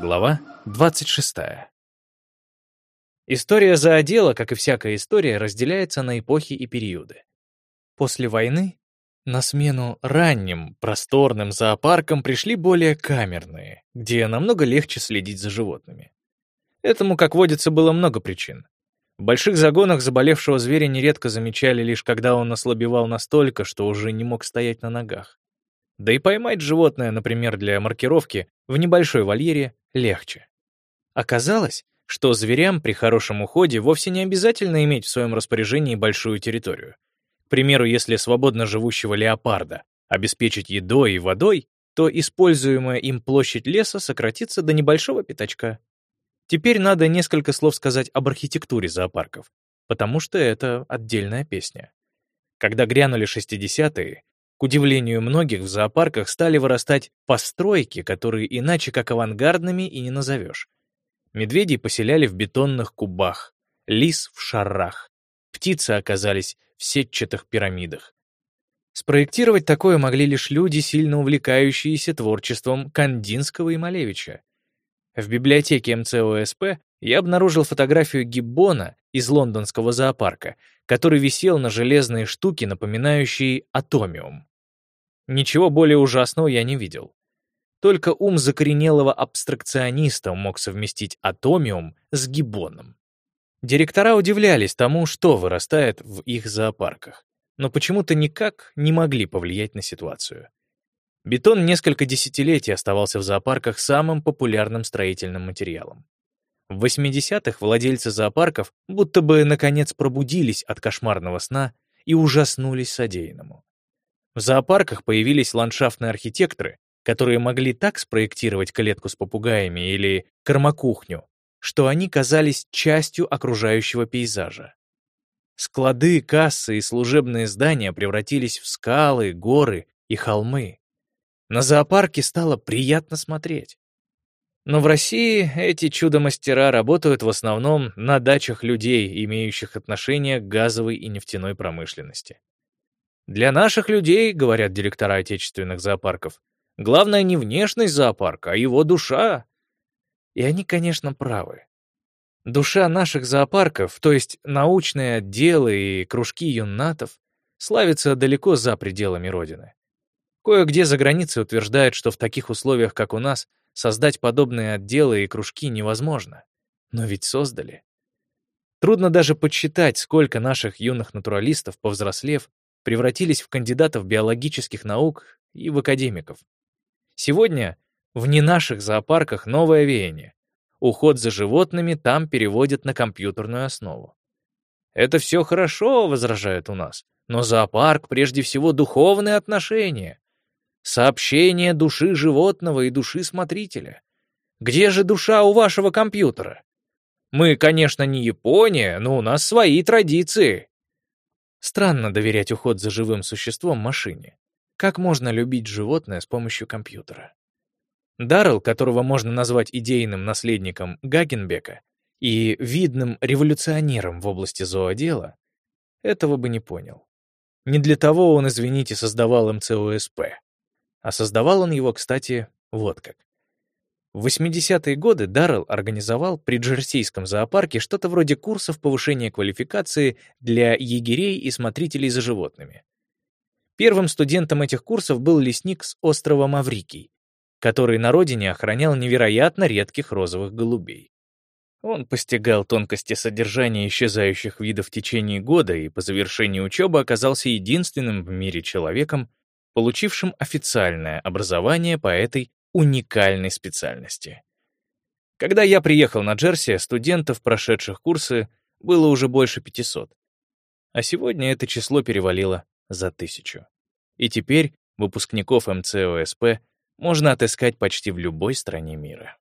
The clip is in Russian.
Глава 26. История зоодела, как и всякая история, разделяется на эпохи и периоды. После войны на смену ранним, просторным зоопаркам пришли более камерные, где намного легче следить за животными. Этому, как водится, было много причин. В больших загонах заболевшего зверя нередко замечали лишь когда он ослабевал настолько, что уже не мог стоять на ногах. Да и поймать животное, например, для маркировки, в небольшой вольере легче. Оказалось, что зверям при хорошем уходе вовсе не обязательно иметь в своем распоряжении большую территорию. К примеру, если свободно живущего леопарда обеспечить едой и водой, то используемая им площадь леса сократится до небольшого пятачка. Теперь надо несколько слов сказать об архитектуре зоопарков, потому что это отдельная песня. Когда грянули 60-е, к удивлению многих, в зоопарках стали вырастать постройки, которые иначе как авангардными и не назовешь. Медведей поселяли в бетонных кубах, лис — в шарах, птицы оказались в сетчатых пирамидах. Спроектировать такое могли лишь люди, сильно увлекающиеся творчеством Кандинского и Малевича. В библиотеке МЦОСП я обнаружил фотографию гиббона из лондонского зоопарка, который висел на железной штуке, напоминающей атомиум. Ничего более ужасного я не видел. Только ум закоренелого абстракциониста мог совместить атомиум с гиббоном. Директора удивлялись тому, что вырастает в их зоопарках, но почему-то никак не могли повлиять на ситуацию. Бетон несколько десятилетий оставался в зоопарках самым популярным строительным материалом. В 80-х владельцы зоопарков будто бы наконец пробудились от кошмарного сна и ужаснулись содеянному. В зоопарках появились ландшафтные архитекторы, которые могли так спроектировать клетку с попугаями или кормокухню, что они казались частью окружающего пейзажа. Склады, кассы и служебные здания превратились в скалы, горы и холмы. На зоопарке стало приятно смотреть. Но в России эти чудо-мастера работают в основном на дачах людей, имеющих отношение к газовой и нефтяной промышленности. Для наших людей, говорят директора отечественных зоопарков, главное не внешность зоопарка, а его душа. И они, конечно, правы. Душа наших зоопарков, то есть научные отделы и кружки юннатов, славится далеко за пределами Родины. Кое-где за границей утверждают, что в таких условиях, как у нас, создать подобные отделы и кружки невозможно. Но ведь создали. Трудно даже подсчитать, сколько наших юных натуралистов, повзрослев, превратились в кандидатов биологических наук и в академиков. Сегодня в не наших зоопарках новое веяние. Уход за животными там переводят на компьютерную основу. Это все хорошо, возражают у нас, но зоопарк прежде всего духовные отношения. Сообщение души животного и души смотрителя. Где же душа у вашего компьютера? Мы, конечно, не Япония, но у нас свои традиции. Странно доверять уход за живым существом машине. Как можно любить животное с помощью компьютера? Даррелл, которого можно назвать идейным наследником Гагенбека и видным революционером в области зоодела, этого бы не понял. Не для того он, извините, создавал МЦОСП. А создавал он его, кстати, вот как. В 80-е годы Даррелл организовал при Джерсийском зоопарке что-то вроде курсов повышения квалификации для егерей и смотрителей за животными. Первым студентом этих курсов был лесник с острова Маврикий, который на родине охранял невероятно редких розовых голубей. Он постигал тонкости содержания исчезающих видов в течение года и по завершении учебы оказался единственным в мире человеком, получившим официальное образование по этой уникальной специальности. Когда я приехал на Джерси, студентов, прошедших курсы, было уже больше 500. А сегодня это число перевалило за тысячу. И теперь выпускников МЦОСП можно отыскать почти в любой стране мира.